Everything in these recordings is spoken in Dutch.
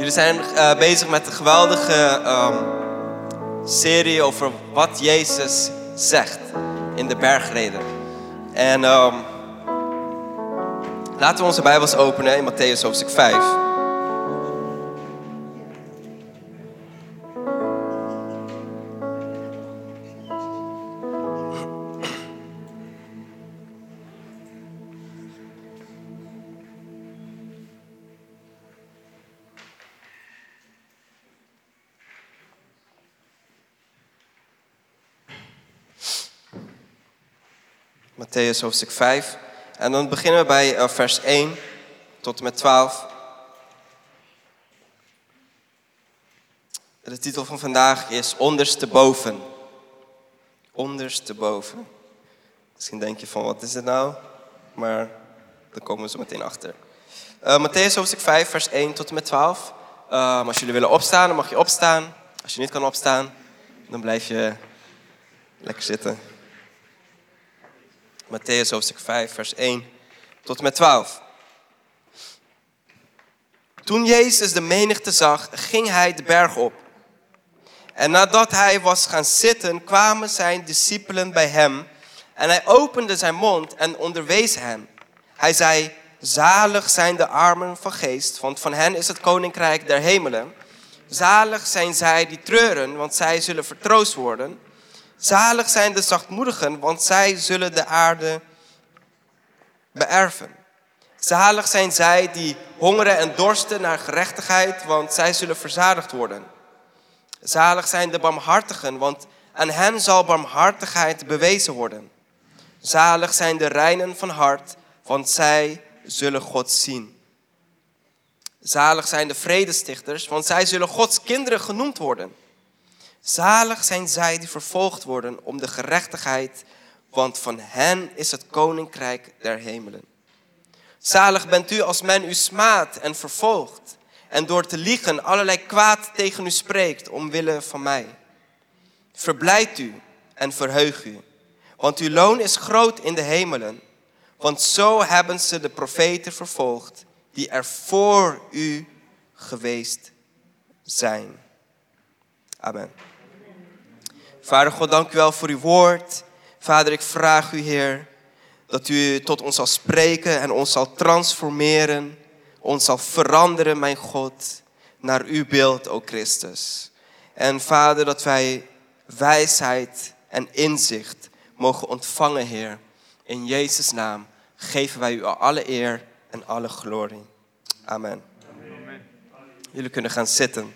Jullie zijn eh, bezig met een geweldige ehm, serie over wat Jezus zegt in de bergreden. En ehm, laten we onze Bijbels openen in Matthäus hoofdstuk 5. Matthäus hoofdstuk 5. En dan beginnen we bij eh, vers 1 tot en met 12. De titel van vandaag is Ondersteboven. Ondersteboven. Misschien denk je van wat is het nou? Maar daar komen we zo meteen achter. Uh, Matthäus hoofdstuk 5, vers 1 tot en met 12. Uh, als jullie willen opstaan, dan mag je opstaan. Als je niet kan opstaan, dan blijf je lekker zitten. Matthäus hoofdstuk 5, vers 1 tot met 12. Toen Jezus de menigte zag, ging hij de berg op. En nadat hij was gaan zitten, kwamen zijn discipelen bij hem. En hij opende zijn mond en onderwees hen. Hij zei, zalig zijn de armen van geest, want van hen is het koninkrijk der hemelen. Zalig zijn zij die treuren, want zij zullen vertroost worden. Zalig zijn de zachtmoedigen, want zij zullen de aarde beërven. Zalig zijn zij die hongeren en dorsten naar gerechtigheid, want zij zullen verzadigd worden. Zalig zijn de barmhartigen, want aan hen zal barmhartigheid bewezen worden. Zalig zijn de reinen van hart, want zij zullen God zien. Zalig zijn de vredestichters, want zij zullen Gods kinderen genoemd worden. Zalig zijn zij die vervolgd worden om de gerechtigheid, want van hen is het koninkrijk der hemelen. Zalig bent u als men u smaadt en vervolgt en door te liegen allerlei kwaad tegen u spreekt omwille van mij. Verblijd u en verheug u, want uw loon is groot in de hemelen, want zo hebben ze de profeten vervolgd die er voor u geweest zijn. Amen. Vader God, dank u wel voor uw woord. Vader, ik vraag u, Heer, dat u tot ons zal spreken en ons zal transformeren, ons zal veranderen, mijn God, naar uw beeld, o Christus. En Vader, dat wij wijsheid en inzicht mogen ontvangen, Heer. In Jezus' naam geven wij u alle eer en alle glorie. Amen. Amen. Jullie kunnen gaan zitten.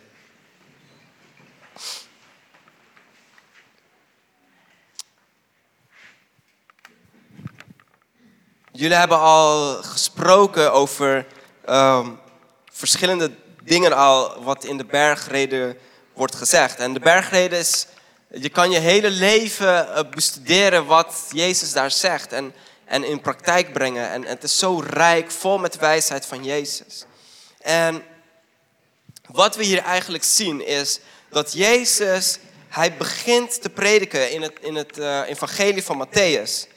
Jullie hebben al gesproken over ehm, verschillende dingen al wat in de bergreden wordt gezegd. En de bergreden is, je kan je hele leven uh, bestuderen wat Jezus daar zegt en, en in praktijk brengen. En, het is zo rijk, vol met wijsheid van Jezus. En wat we hier eigenlijk zien is dat Jezus, hij begint te prediken in het, in het uh, evangelie van Matthäus.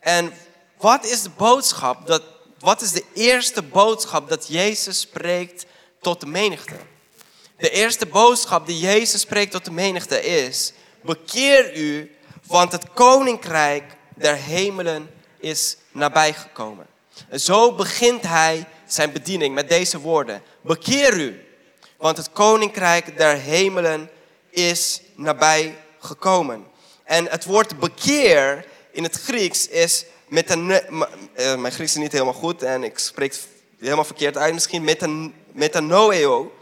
En wat is de boodschap, dat, wat is de eerste boodschap dat Jezus spreekt tot de menigte? De eerste boodschap die Jezus spreekt tot de menigte is, bekeer u, want het koninkrijk der hemelen is nabijgekomen. En zo begint hij zijn bediening met deze woorden. Bekeer u, want het koninkrijk der hemelen is nabijgekomen. En het woord bekeer in het Grieks is met een, uh, mijn Grieks is niet helemaal goed en ik spreek het helemaal verkeerd uit misschien, met een, met een noeo.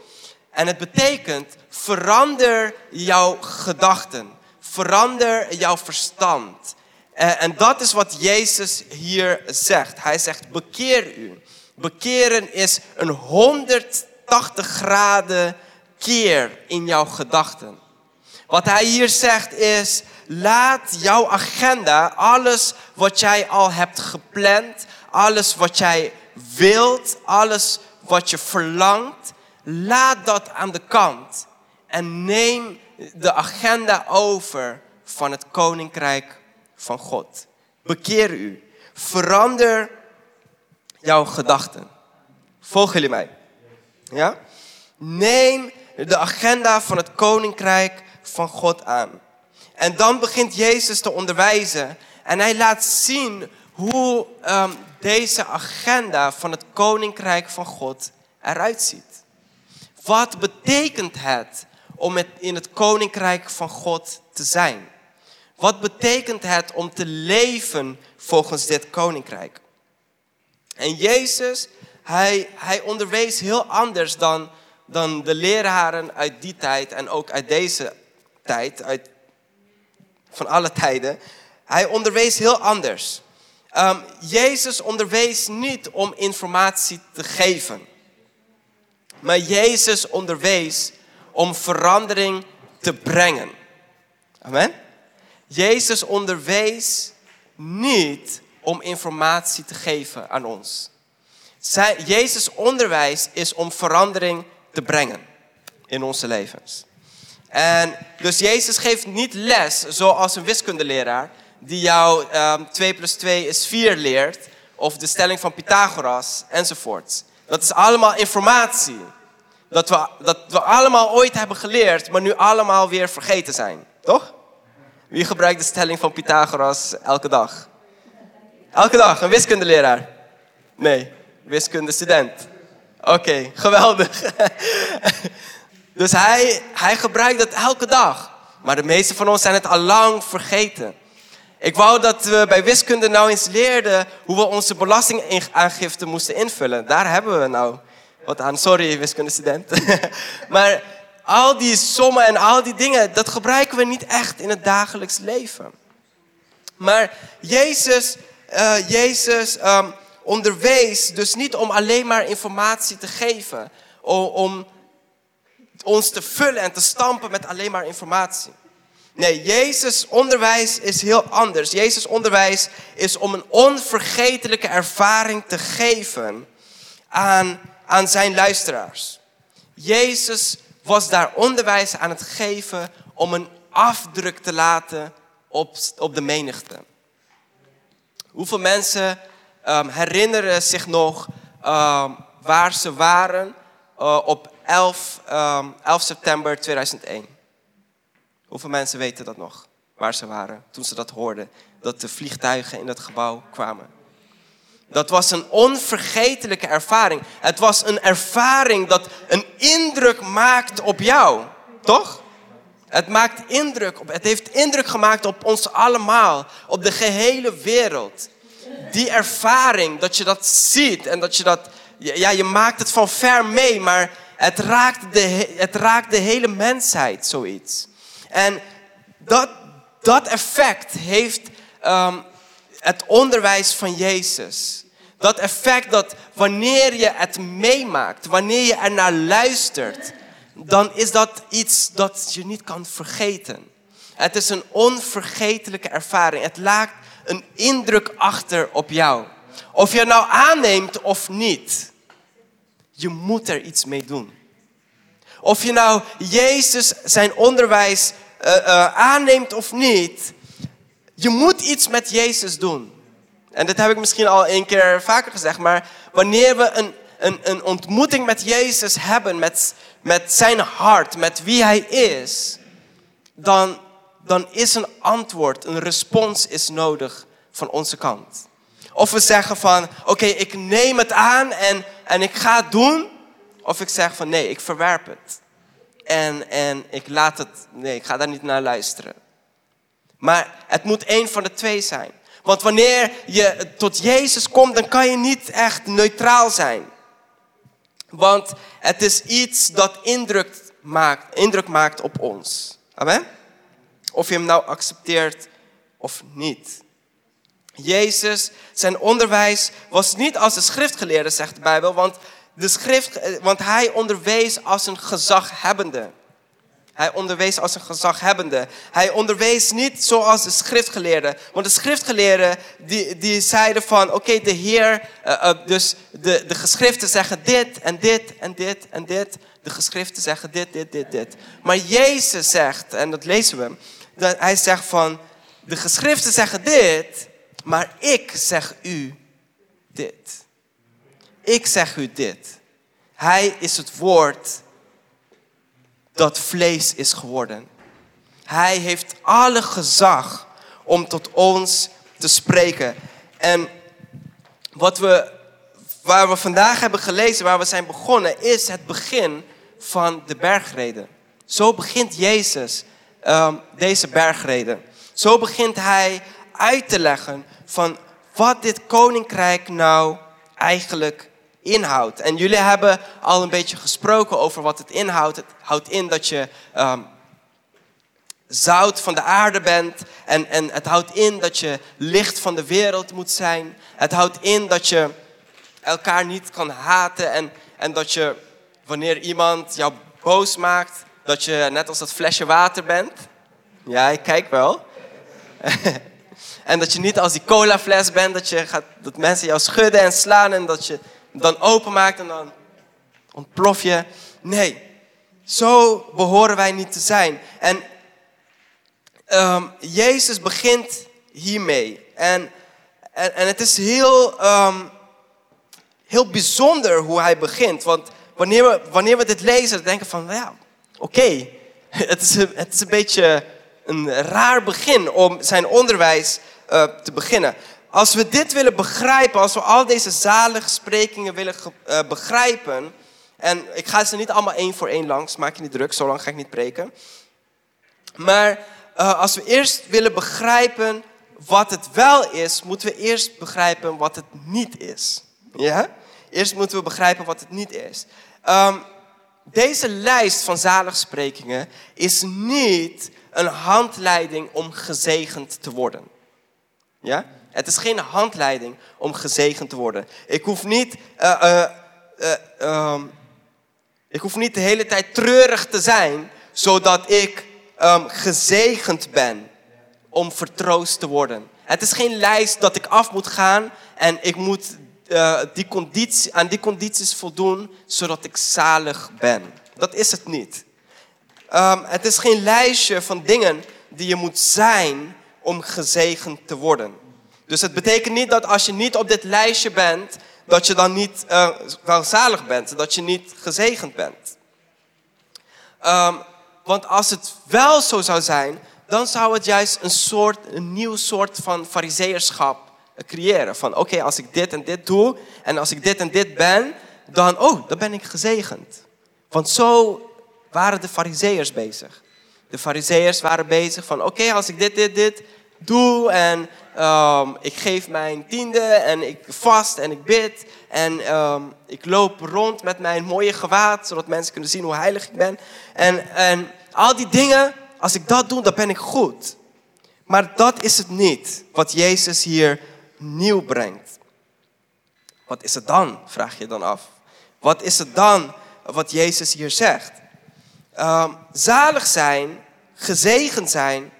En het betekent verander jouw gedachten, verander jouw verstand. Uh, en dat is wat Jezus hier zegt. Hij zegt bekeer u. Bekeren is een 180 graden keer in jouw gedachten. Wat hij hier zegt is, laat jouw agenda, alles wat jij al hebt gepland, alles wat jij wilt, alles wat je verlangt, laat dat aan de kant en neem de agenda over van het koninkrijk van God. Bekeer u. Verander jouw gedachten. Volgen jullie mij? Ja? Neem de agenda van het koninkrijk van God aan. En dan begint Jezus te onderwijzen en hij laat zien hoe um, deze agenda van het koninkrijk van God eruit ziet. Wat betekent het om in het koninkrijk van God te zijn? Wat betekent het om te leven volgens dit koninkrijk? En Jezus, hij, hij onderwees heel anders dan, dan de leraren uit die tijd en ook uit deze tijd, uit, van alle tijden. Hij onderwees heel anders. Um, Jezus onderwees niet om informatie te geven. Maar Jezus onderwees om verandering te brengen. Amen. Jezus onderwees niet om informatie te geven aan ons. Jezus onderwijs is om verandering te brengen in onze levens. En dus Jezus geeft niet les zoals een wiskundeleraar die jou um, ehm, 2 plus 2 is 4 leert, of de stelling van Pythagoras enzovoort. Dat is allemaal informatie. Dat we, dat we allemaal ooit hebben geleerd, maar nu allemaal weer vergeten zijn. Toch? Wie gebruikt de stelling van Pythagoras elke dag? Elke dag, een wiskundeleraar? Nee, wiskundestudent. Oké, geweldig. dus hij, hij gebruikt het elke dag. Maar de meeste van ons zijn het al lang vergeten. Ik wou dat we bij wiskunde nou eens leerden hoe we onze belastingaangifte moesten invullen. Daar hebben we nou wat aan. Sorry, wiskundestudent. maar al die sommen en al die dingen, dat gebruiken we niet echt in het dagelijks leven. Maar Jezus, uh, Jezus um, onderwees dus niet om alleen maar informatie te geven. Om, om ons te vullen en te stampen met alleen maar informatie. Nee, Jezus onderwijs is heel anders. Jezus onderwijs is om een onvergetelijke ervaring te geven aan, aan zijn luisteraars. Jezus was daar onderwijs aan het geven om een afdruk te laten op, op de menigte. Hoeveel mensen um, herinneren zich nog um, waar ze waren uh, op 11, um, 11 september 2001? Hoeveel mensen weten dat nog? Waar ze waren toen ze dat hoorden. Dat de vliegtuigen in dat gebouw kwamen. Dat was een onvergetelijke ervaring. Het was een ervaring dat een indruk maakt op jou. Toch? Het maakt indruk op, het heeft indruk gemaakt op ons allemaal, op de gehele wereld. Die ervaring, dat je dat ziet en dat je dat, ja, je maakt het van ver mee, maar het raakt de, het raakt de hele mensheid, zoiets. En dat, dat effect heeft um, het onderwijs van Jezus. Dat effect dat wanneer je het meemaakt, wanneer je er naar luistert, dan is dat iets dat je niet kan vergeten. Het is een onvergetelijke ervaring. Het laat een indruk achter op jou. Of je nou aanneemt of niet, je moet er iets mee doen. Of je nou Jezus zijn onderwijs uh, uh, aanneemt of niet, je moet iets met Jezus doen. En dit heb ik misschien al een keer vaker gezegd, maar wanneer we een, een, een ontmoeting met Jezus hebben, met, met zijn hart, met wie hij is, dan, dan is een antwoord, een respons is nodig van onze kant. Of we zeggen van, oké, ik neem het aan en, en ik ga het doen. Of ik zeg van, nee, ik verwerp het en, en ik laat het, nee, ik ga daar niet naar luisteren. Maar het moet één van de twee zijn. Want wanneer je tot Jezus komt, dan kan je niet echt neutraal zijn. Want het is iets dat indruk maakt, indruk maakt op ons. Amen? Of je hem nou accepteert of niet. Jezus, zijn onderwijs was niet als de schriftgeleerde, zegt de Bijbel, want de schrift, eh, want hij onderwees als een gezaghebbende. Hij onderwees als een gezaghebbende. Hij onderwees niet zoals de schriftgeleerden. Want de schriftgeleerden die, die zeiden van, oké, de Heer, uh, uh, dus de, de geschriften zeggen dit en dit en dit en dit. De geschriften zeggen dit, dit, dit, dit. Maar Jezus zegt, en dat lezen we, dat hij zegt van, de geschriften zeggen dit, maar ik zeg u dit. Ik zeg u dit. Hij is het woord dat vlees is geworden. Hij heeft alle gezag om tot ons te spreken. En wat we, waar we vandaag hebben gelezen, waar we zijn begonnen, is het begin van de bergreden. Zo begint Jezus um, deze bergreden. Zo begint hij uit te leggen van wat dit koninkrijk nou eigenlijk inhoudt. En jullie hebben al een beetje gesproken over wat het inhoudt. Het houdt in dat je um, zout van de aarde bent. En, en het houdt in dat je licht van de wereld moet zijn. Het houdt in dat je elkaar niet kan haten. En, en dat je, wanneer iemand jou boos maakt, dat je net als dat flesje water bent. Ja, ik kijk wel. en dat je niet als die colafles bent, dat, je gaat, dat mensen jou schudden en slaan en dat je dan openmaakt en dan ontplof je. Nee, zo behoren wij niet te zijn. En um, Jezus begint hiermee. En, en, en het is heel, um, heel bijzonder hoe hij begint. Want wanneer we, wanneer we dit lezen, denken we van, ja, oké. Het, is het is een beetje een raar begin om zijn onderwijs uh, te beginnen. Als we dit willen begrijpen, als we al deze zalige sprekingen willen uh, begrijpen, en ik ga ze niet allemaal één voor één langs, maak je niet druk, zo lang ga ik niet preken. Maar uh, als we eerst willen begrijpen wat het wel is, moeten we eerst begrijpen wat het niet is. Ja? Eerst moeten we begrijpen wat het niet is. Um, deze lijst van zaligsprekingen is niet een handleiding om gezegend te worden. Ja? Het is geen handleiding om gezegend te worden. Ik hoef niet, uh, uh, uh, ik hoef niet de hele tijd treurig te zijn, zodat ik um, gezegend ben om vertroost te worden. Het is geen lijst dat ik af moet gaan en ik moet die conditie, aan die condities voldoen zodat ik zalig ben. Dat is het niet. Um, het is geen lijstje van dingen die je moet zijn om gezegend te worden. Dus het betekent niet dat als je niet op dit lijstje bent, dat je dan niet uh, wel zalig bent, dat je niet gezegend bent. Um, want als het wel zo zou zijn, dan zou het juist een, soort, een nieuw soort van fariseerschap creëren. Van oké, als ik dit en dit doe en als ik dit en dit ben, dan, oh, dan ben ik gezegend. Want zo waren de fariseërs bezig. De fariseërs waren bezig van oké, als ik dit, dit, dit doe en um, ik geef mijn tiende en ik vast en ik bid en um, ik loop rond met mijn mooie gewaad, zodat mensen kunnen zien hoe heilig ik ben. En, en al die dingen, als ik dat doe, dan ben ik goed. Maar dat is het niet wat Jezus hier nieuw brengt. Wat is het dan, vraag je dan af. Wat is het dan wat Jezus hier zegt? Um, zalig zijn, gezegend zijn,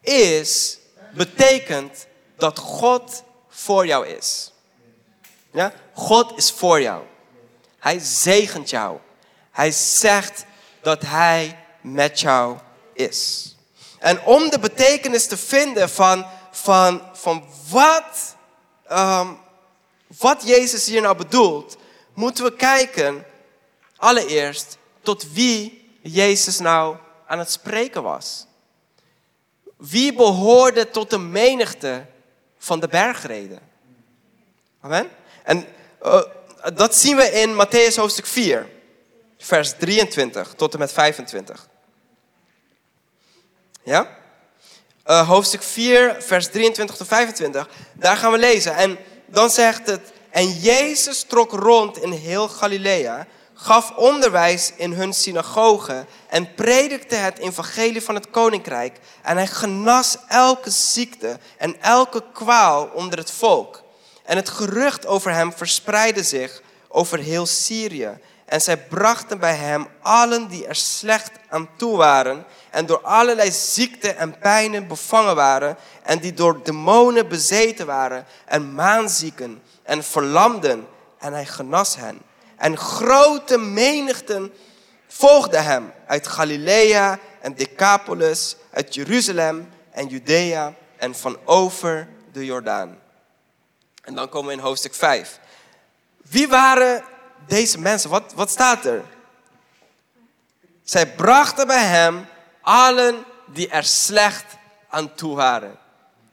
is, betekent dat God voor jou is. Ja? God is voor jou. Hij zegent jou. Hij zegt dat Hij met jou is. En om de betekenis te vinden van, van, van wat, um, wat Jezus hier nou bedoelt, moeten we kijken allereerst tot wie Jezus nou aan het spreken was. Wie behoorde tot de menigte van de bergreden? Amen. En uh, dat zien we in Matthäus hoofdstuk 4, vers 23 tot en met 25. Ja? Uh, hoofdstuk 4, vers 23 tot 25. Daar gaan we lezen. En dan zegt het, en Jezus trok rond in heel Galilea, gaf onderwijs in hun synagogen en predikte het evangelie van het koninkrijk. En hij genas elke ziekte en elke kwaal onder het volk. En het gerucht over hem verspreidde zich over heel Syrië. En zij brachten bij hem allen die er slecht aan toe waren en door allerlei ziekten en pijnen bevangen waren en die door demonen bezeten waren en maanzieken en verlamden en hij genas hen. En grote menigten volgden hem uit Galilea en Decapolis, uit Jeruzalem en Judea en van over de Jordaan. En dan komen we in hoofdstuk 5. Wie waren deze mensen? Wat, wat staat er? Zij brachten bij hem allen die er slecht aan toe waren.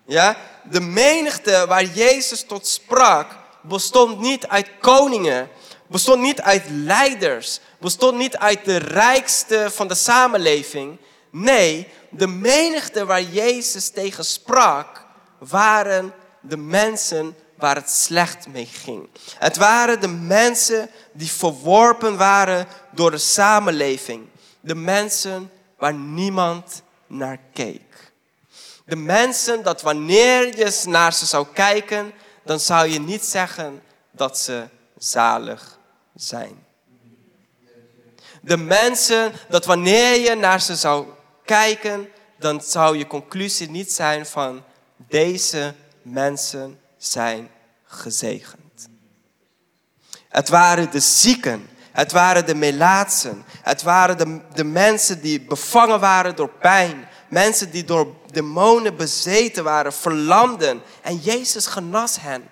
Ja? De menigte waar Jezus tot sprak, bestond niet uit koningen, bestond niet uit leiders, bestond niet uit de rijkste van de samenleving. Nee, de menigte waar Jezus tegen sprak, waren de mensen waar het slecht mee ging. Het waren de mensen die verworpen waren door de samenleving. De mensen waar niemand naar keek. De mensen dat wanneer je naar ze zou kijken, dan zou je niet zeggen dat ze zalig zijn. De mensen dat wanneer je naar ze zou kijken, dan zou je conclusie niet zijn van deze mensen zijn gezegend. Het waren de zieken, het waren de melaatsen, het waren de, de mensen die bevangen waren door pijn, mensen die door demonen bezeten waren, verlamden. En Jezus genas hen.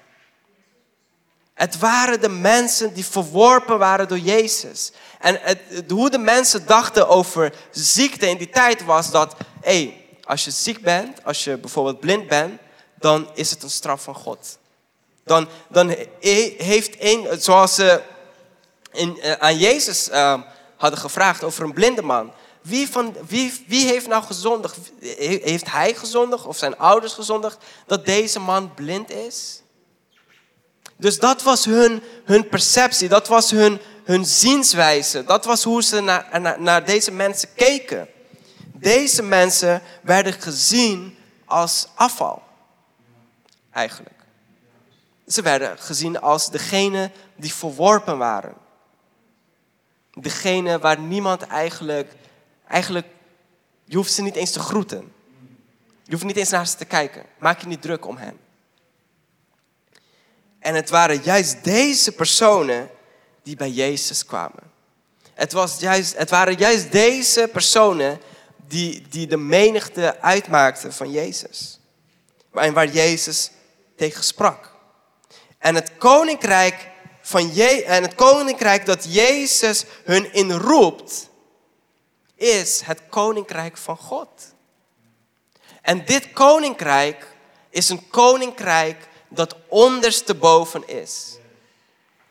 Het waren de mensen die verworpen waren door Jezus. En het, hoe de mensen dachten over ziekte in die tijd was dat, hey, als je ziek bent, als je bijvoorbeeld blind bent, dan is het een straf van God. Dan, dan heeft een, zoals ze in, eh, aan Jezus uh, hadden gevraagd over een blinde man. Wie, van, wie, wie heeft nou gezondigd? Heeft hij gezondigd of zijn ouders gezondigd dat deze man blind is? Dus dat was hun, hun perceptie, dat was hun, hun zienswijze, dat was hoe ze naar, naar, deze mensen keken. Deze mensen werden gezien als afval, eigenlijk. Ze werden gezien als degene die verworpen waren. Degene waar niemand eigenlijk, eigenlijk, je hoeft ze niet eens te groeten. Je hoeft niet eens naar ze te kijken. Maak je niet druk om hen. En het waren juist deze personen die bij Jezus kwamen. Het, was juist, het waren juist deze personen die, die de menigte uitmaakten van Jezus. En waar Jezus tegen sprak. En het koninkrijk, van Je en het koninkrijk dat Jezus hun inroept, is het koninkrijk van God. En dit koninkrijk is een koninkrijk dat ondersteboven is.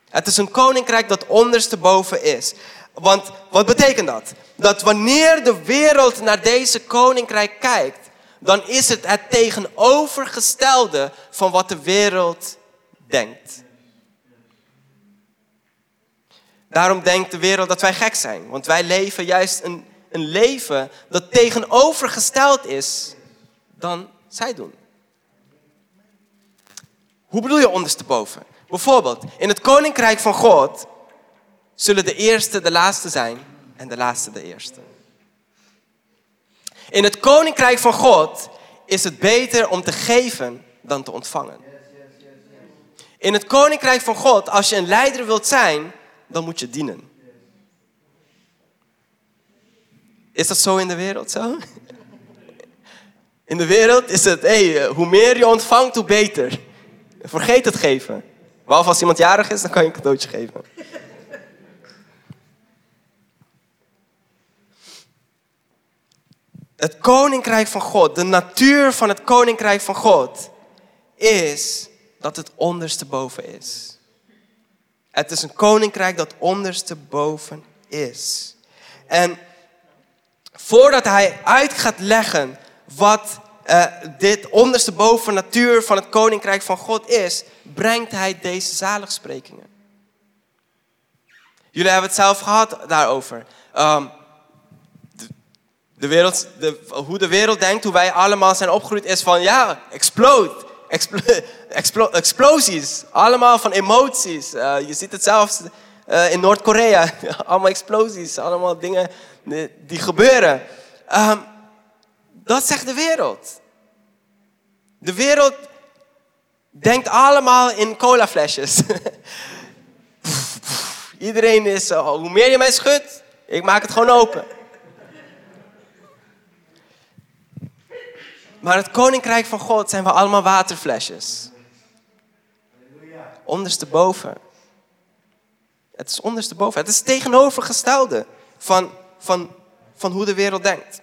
Het is een koninkrijk dat ondersteboven is. Want wat betekent dat? Dat wanneer de wereld naar deze koninkrijk kijkt, dan is het het tegenovergestelde van wat de wereld denkt. Daarom denkt de wereld dat wij gek zijn. Want wij leven juist een, een leven dat tegenovergesteld is dan zij doen. Hoe bedoel je ondersteboven? Bijvoorbeeld, in het koninkrijk van God zullen de eerste de laatste zijn en de laatste de eerste. In het koninkrijk van God is het beter om te geven dan te ontvangen. In het koninkrijk van God, als je een leider wilt zijn, dan moet je dienen. Is dat zo in de wereld zo? In de wereld is het, hey, hoe meer je ontvangt, hoe beter. Vergeet het geven. Behalve als iemand jarig is, dan kan je een cadeautje geven. Het koninkrijk van God, de natuur van het koninkrijk van God, is dat het ondersteboven is. Het is een koninkrijk dat ondersteboven is. En voordat hij uit gaat leggen wat uh, dit ondersteboven natuur van het koninkrijk van God is, brengt hij deze zaligsprekingen. Jullie hebben het zelf gehad daarover. Ehm, de, wereld, de, hoe de wereld denkt, hoe wij allemaal zijn opgegroeid, is van ja, explode. Explo, explosies, allemaal van emoties. Uh, je ziet het zelfs uh, in Noord-Korea. allemaal explosies, allemaal dingen die, die gebeuren. Um, dat zegt de wereld. De wereld denkt allemaal in colaflesjes. Iedereen is, uh, hoe meer je mij schudt, ik maak het gewoon open. Maar het koninkrijk van God zijn we allemaal waterflesjes. Ondersteboven. Het is ondersteboven. Het is tegenovergestelde van van, van hoe de wereld denkt.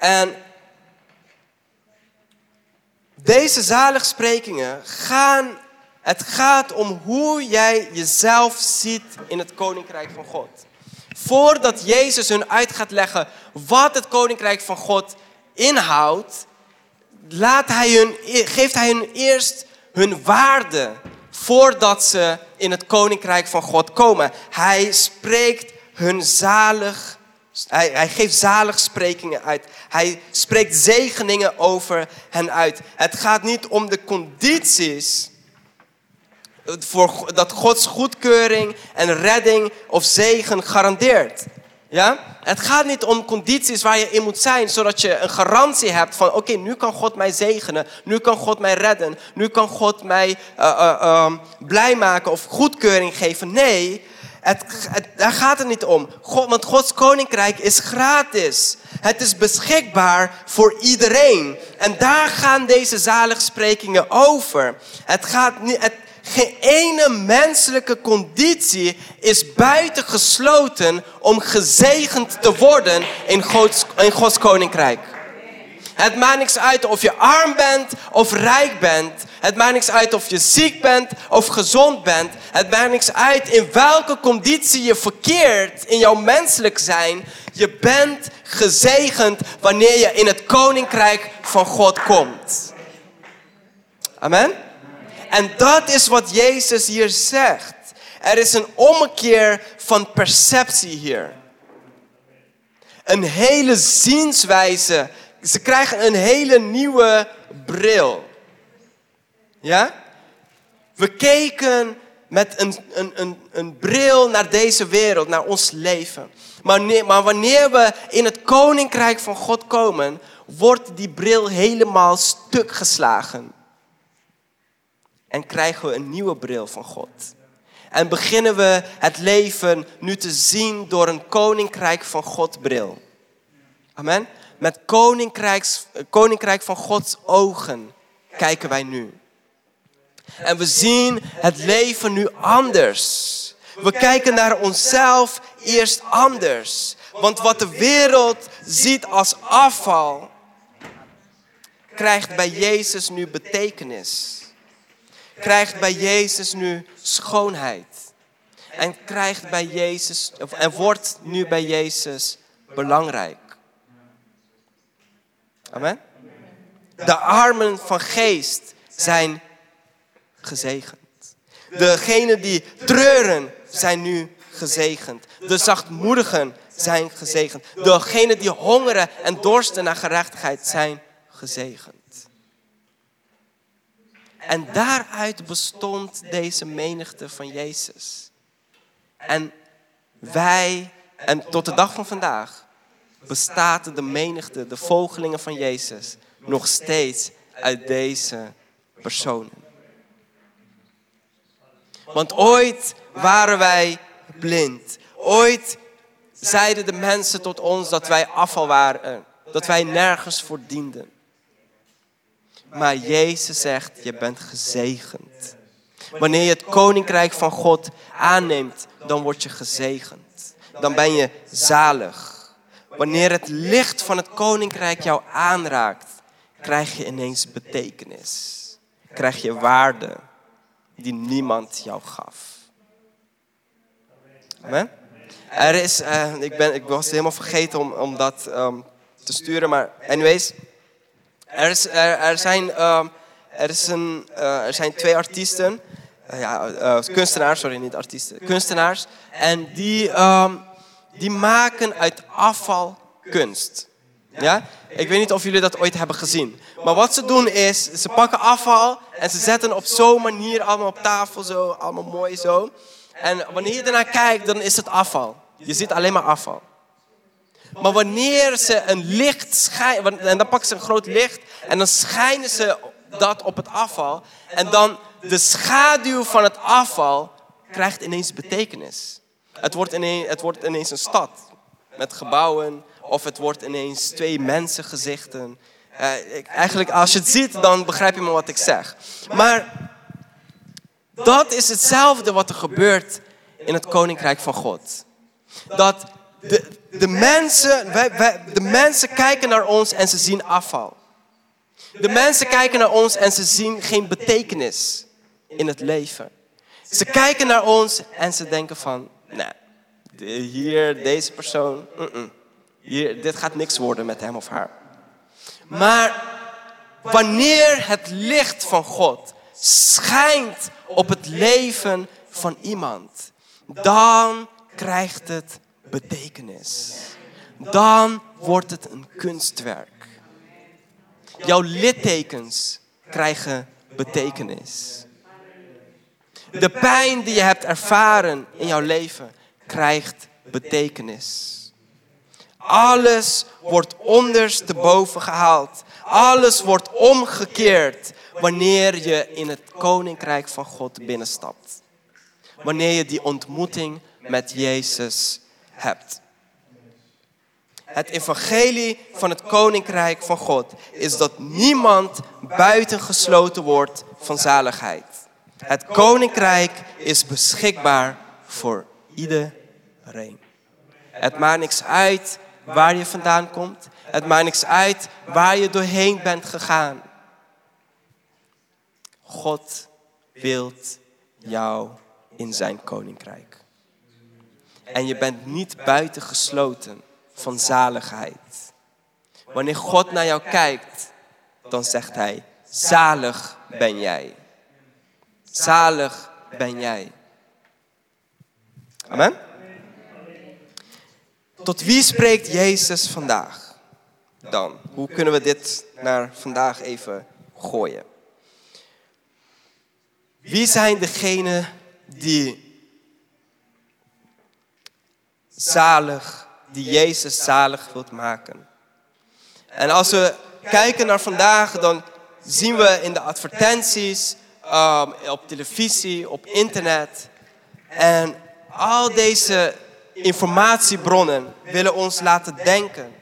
En deze zaligsprekingen gaan, het gaat om hoe jij jezelf ziet in het koninkrijk van God. Voordat Jezus hun uit gaat leggen wat het koninkrijk van God inhoudt, laat hij hun, geeft hij hun eerst hun waarde voordat ze in het koninkrijk van God komen. Hij spreekt hun zalig, hij, hij geeft zaligsprekingen uit. Hij spreekt zegeningen over hen uit. Het gaat niet om de condities voor, dat Gods goedkeuring en redding of zegen garandeert. Ja? Het gaat niet om condities waar je in moet zijn, zodat je een garantie hebt van oké, nu kan God mij zegenen, nu kan God mij redden, nu kan God mij uh, uh, blij maken of goedkeuring geven. Nee, het, het, daar gaat het niet om. God, want Gods koninkrijk is gratis. Het is beschikbaar voor iedereen. En daar gaan deze zaligsprekingen over. Het gaat niet, het, geen ene menselijke conditie is buitengesloten om gezegend te worden in Gods, in Gods koninkrijk. Het maakt niks uit of je arm bent of rijk bent. Het maakt niks uit of je ziek bent of gezond bent. Het maakt niks uit in welke conditie je verkeert in jouw menselijk zijn. Je bent gezegend wanneer je in het koninkrijk van God komt. Amen. En dat is wat Jezus hier zegt. Er is een ommekeer van perceptie hier. Een hele zienswijze. Ze krijgen een hele nieuwe bril. Ja? We keken met een, een, een, een bril naar deze wereld, naar ons leven. Maar, maar wanneer we in het koninkrijk van God komen, wordt die bril helemaal stuk geslagen en krijgen we een nieuwe bril van God. En beginnen we het leven nu te zien door een koninkrijk van God bril. Amen. Met koninkrijks, koninkrijk van Gods ogen kijken wij nu. En we zien het leven nu anders. We kijken naar onszelf eerst anders. Want wat de wereld ziet als afval, krijgt bij Jezus nu betekenis krijgt bij Jezus nu schoonheid. En krijgt bij Jezus, en wordt nu bij Jezus belangrijk. Amen. De armen van geest zijn gezegend. Degenen die treuren zijn nu gezegend. De zachtmoedigen zijn gezegend. Degenen die hongeren en dorsten naar gerechtigheid zijn gezegend. En daaruit bestond deze menigte van Jezus. En wij, en tot de dag van vandaag, bestaat de menigte, de volgelingen van Jezus, nog steeds uit deze personen. Want ooit waren wij blind. Ooit zeiden de mensen tot ons dat wij afval waren, dat wij nergens voor dienden. Maar Jezus zegt, je bent gezegend. Wanneer je het koninkrijk van God aanneemt, dan word je gezegend. Dan ben je zalig. Wanneer het licht van het koninkrijk jou aanraakt, krijg je ineens betekenis. Krijg je waarde die niemand jou gaf. Amen. Er is, uh, ik, ben, ik was helemaal vergeten om, om dat um, te sturen, maar anyways. Er, is, er, zijn, uh, er, is een, uh, er zijn twee artiesten, uh, ja, kunstenaars, sorry, niet artiesten, kunstenaars. En die, um, die maken uit afval kunst. Ja? Ik weet niet of jullie dat ooit hebben gezien. Maar wat ze doen is, ze pakken afval en ze zetten op zo'n manier allemaal op tafel, zo, allemaal mooi zo. En wanneer je ernaar kijkt, dan is het afval. Je ziet alleen maar afval. Maar wanneer ze een licht schijnen, en dan pakken ze een groot licht en dan schijnen ze dat op het afval. En dan de schaduw van het afval krijgt ineens betekenis. Het wordt ineens, het wordt ineens een stad met gebouwen of het wordt ineens twee mensengezichten. Uh, eigenlijk als je het ziet, dan begrijp je me wat ik zeg. Maar dat is hetzelfde wat er gebeurt in het koninkrijk van God. Dat de, de, mensen, wij, wij, de mensen kijken naar ons en ze zien afval. De mensen kijken naar ons en ze zien geen betekenis in het leven. Ze kijken naar ons en ze denken van, hier, deze persoon, hier, dit gaat niks worden met hem of haar. Maar wanneer het licht van God schijnt op het leven van iemand, dan krijgt het betekenis. Dan wordt het een kunstwerk. Jouw littekens krijgen betekenis. De pijn die je hebt ervaren in jouw leven krijgt betekenis. Alles wordt ondersteboven gehaald. Alles wordt omgekeerd wanneer je in het koninkrijk van God binnenstapt. Wanneer je die ontmoeting met Jezus hebt. Het evangelie van het koninkrijk van God is dat niemand buitengesloten wordt van zaligheid. Het koninkrijk is beschikbaar voor iedereen. Het maakt niks uit waar je vandaan komt. Het maakt niks uit waar je doorheen bent gegaan. God wilt jou in zijn koninkrijk. En je bent niet buitengesloten van zaligheid. Wanneer God naar jou kijkt, dan zegt hij, zalig ben jij. Zalig ben jij. Amen. Tot wie spreekt Jezus vandaag? Dan, hoe kunnen we dit naar vandaag even gooien? Wie zijn degenen die zalig, die Jezus zalig wilt maken? En als we kijken naar vandaag, dan zien we in de advertenties, um, op televisie, op internet. En al deze informatiebronnen willen ons laten denken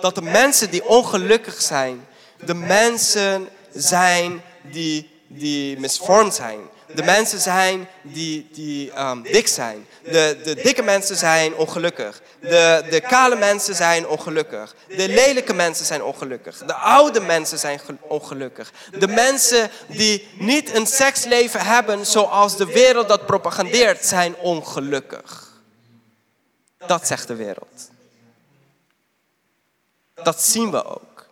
dat de mensen die ongelukkig zijn, de mensen zijn die, die misvormd zijn. De mensen zijn die, die um, dik zijn. De, de dikke mensen zijn ongelukkig. De, de kale mensen zijn ongelukkig. De lelijke mensen zijn ongelukkig. De oude mensen zijn ongelukkig. De mensen die niet een seksleven hebben zoals de wereld dat propagandeert, zijn ongelukkig. Dat zegt de wereld. Dat zien we ook.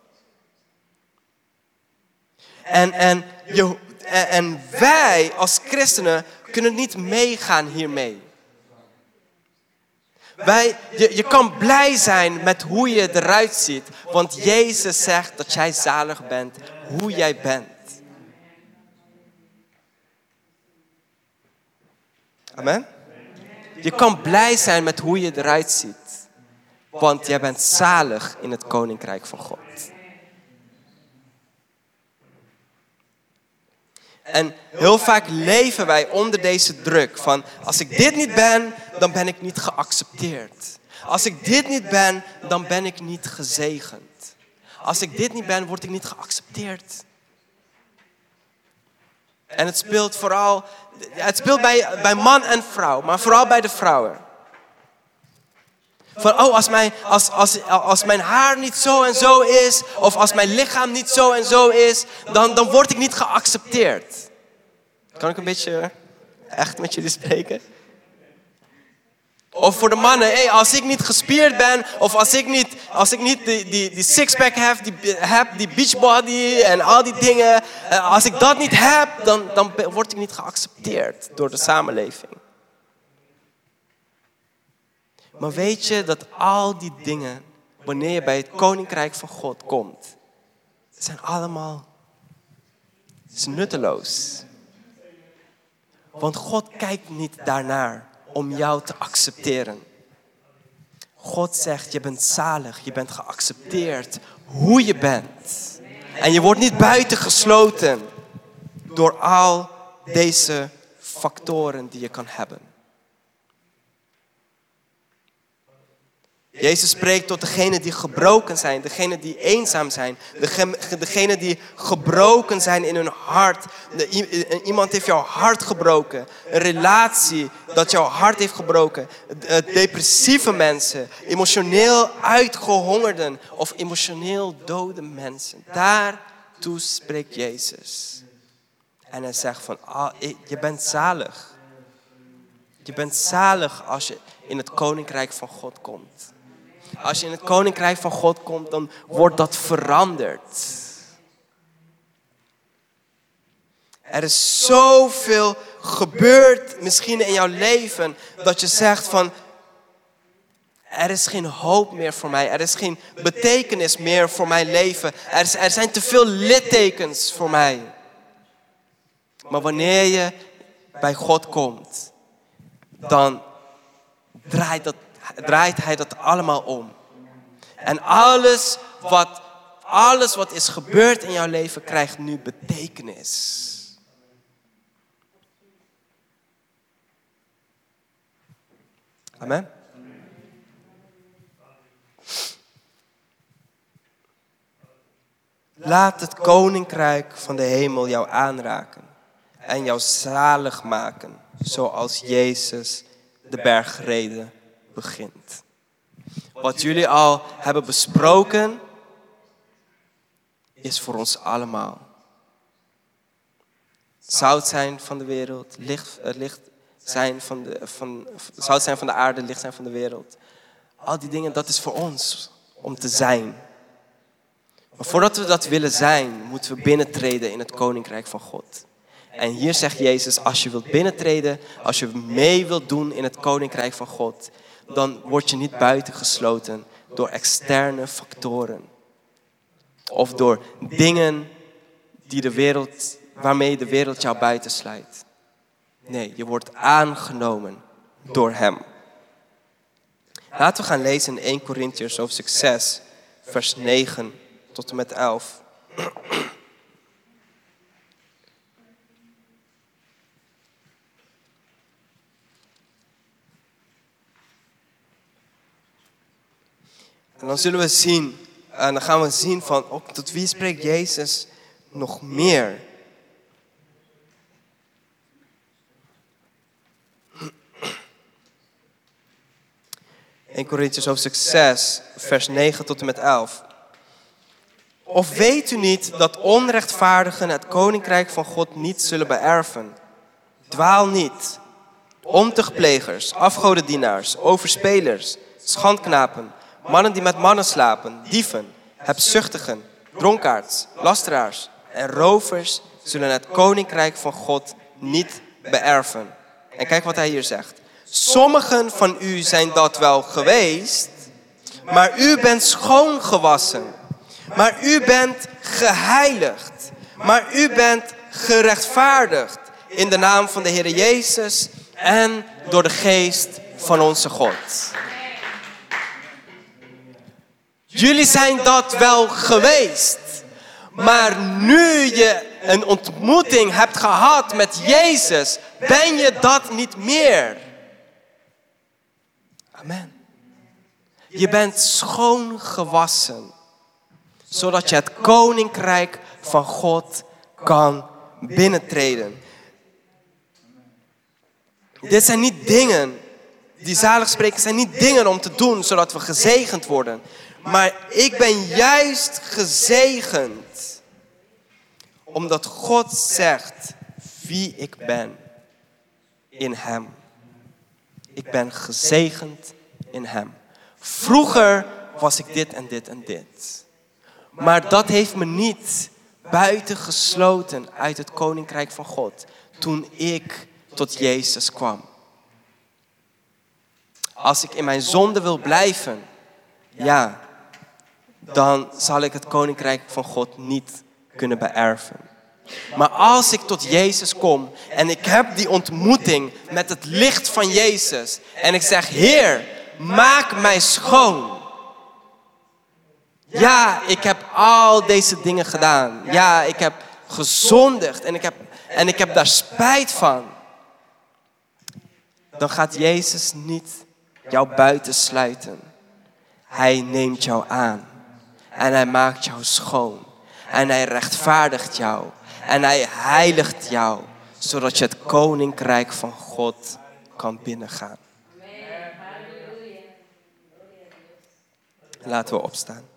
En, en, je, en wij als christenen kunnen niet meegaan hiermee. Wij, je, je kan blij zijn met hoe je eruit ziet, want Jezus zegt dat jij zalig bent hoe jij bent. Amen. Je kan blij zijn met hoe je eruit ziet. Want jij bent zalig in het koninkrijk van God. En heel vaak leven wij onder deze druk van als ik dit niet ben, dan ben ik niet geaccepteerd. Als ik dit niet ben, dan ben ik niet gezegend. Als ik dit niet ben, word ik niet geaccepteerd. En het speelt vooral, het speelt bij, bij man en vrouw, maar vooral bij de vrouwen. Van, oh, als mijn, als, als, als mijn haar niet zo en zo is, of als mijn lichaam niet zo en zo is, dan, dan word ik niet geaccepteerd. Kan ik een beetje echt met jullie spreken? Of voor de mannen, hey, als ik niet gespierd ben, of als ik niet, als ik niet die, die, die sixpack heb, die, heb, die beachbody en al die dingen. Eh, als ik dat niet heb, dan, dan word ik niet geaccepteerd door de samenleving. Maar weet je dat al die dingen, wanneer je bij het koninkrijk van God komt, zijn allemaal is nutteloos. Want God kijkt niet daarnaar om jou te accepteren. God zegt, je bent zalig, je bent geaccepteerd hoe je bent. En je wordt niet buitengesloten door al deze factoren die je kan hebben. Jezus spreekt tot degenen die gebroken zijn, degenen die eenzaam zijn, degenen die gebroken zijn in hun hart. Iemand heeft jouw hart gebroken, een relatie dat jouw hart heeft gebroken. Depressieve mensen, emotioneel uitgehongerden of emotioneel dode mensen. Daartoe spreekt Jezus. En hij zegt van, ah, je bent zalig. Je bent zalig als je in het koninkrijk van God komt. Als je in het koninkrijk van God komt, dan wordt dat veranderd. Er is zoveel gebeurd misschien in jouw leven dat je zegt van er is geen hoop meer voor mij. Er is geen betekenis meer voor mijn leven. Er, er zijn te veel littekens voor mij. Maar wanneer je bij God komt, dan draait, dat, draait Hij dat allemaal om. En alles wat, alles wat is gebeurd in jouw leven krijgt nu betekenis. Amen. Laat het koninkrijk van de hemel jou aanraken en jou zalig maken, zoals Jezus de bergreden begint. Wat jullie al hebben besproken, is voor ons allemaal. Zout zijn van de wereld, licht, licht zijn van de, van, zout zijn van de aarde, licht zijn van de wereld. Al die dingen, dat is voor ons om te zijn. Maar voordat we dat willen zijn, moeten we binnentreden in het koninkrijk van God. En hier zegt Jezus, als je wilt binnentreden, als je mee wilt doen in het koninkrijk van God, dan word je niet buitengesloten door externe factoren. Of door dingen die de wereld, waarmee de wereld jou buitensluit. Nee, je wordt aangenomen door Hem. Laten we gaan lezen in 1 Corinthians hoofdstuk 6, vers 9 tot en met 11. En dan zullen we zien, en dan gaan we zien van, tot wie spreekt Jezus nog meer? In Corinthians hoofdstuk 6, vers 9 tot en met 11. Of weet u niet dat onrechtvaardigen het koninkrijk van God niet zullen beërven? Dwaal niet. Ontuchtplegers, afgodendienaars, overspelers, schandknapen mannen die met mannen slapen, dieven, hebzuchtigen, dronkaards, lasteraars en rovers zullen het koninkrijk van God niet beërven. En kijk wat hij hier zegt. Sommigen van u zijn dat wel geweest, maar u bent schoongewassen. Maar u bent geheiligd. Maar u bent gerechtvaardigd in de naam van de Heer Jezus en door de geest van onze God. Jullie zijn dat wel geweest. Maar nu je een ontmoeting hebt gehad met Jezus, ben je dat niet meer. Amen. Je bent schoon gewassen, zodat je het koninkrijk van God kan binnentreden. Dit zijn niet dingen, die zalig spreken zijn niet dingen om te doen zodat we gezegend worden. Maar ik ben juist gezegend. Omdat God zegt wie ik ben in Hem. Ik ben gezegend in Hem. Vroeger was ik dit en dit en dit. Maar dat heeft me niet buitengesloten uit het koninkrijk van God toen ik tot Jezus kwam. Als ik in mijn zonde wil blijven, ja, dan zal ik het koninkrijk van God niet kunnen beërven. Maar als ik tot Jezus kom en ik heb die ontmoeting met het licht van Jezus en ik zeg, Heer, maak mij schoon. Ja, ik heb al deze dingen gedaan. Ja, ik heb gezondigd en ik heb, en ik heb daar spijt van. Dan gaat Jezus niet jou buiten sluiten. Hij neemt jou aan. En hij maakt jou schoon. En hij rechtvaardigt jou. En hij heiligt jou. Zodat je het koninkrijk van God kan binnengaan. Laten we opstaan.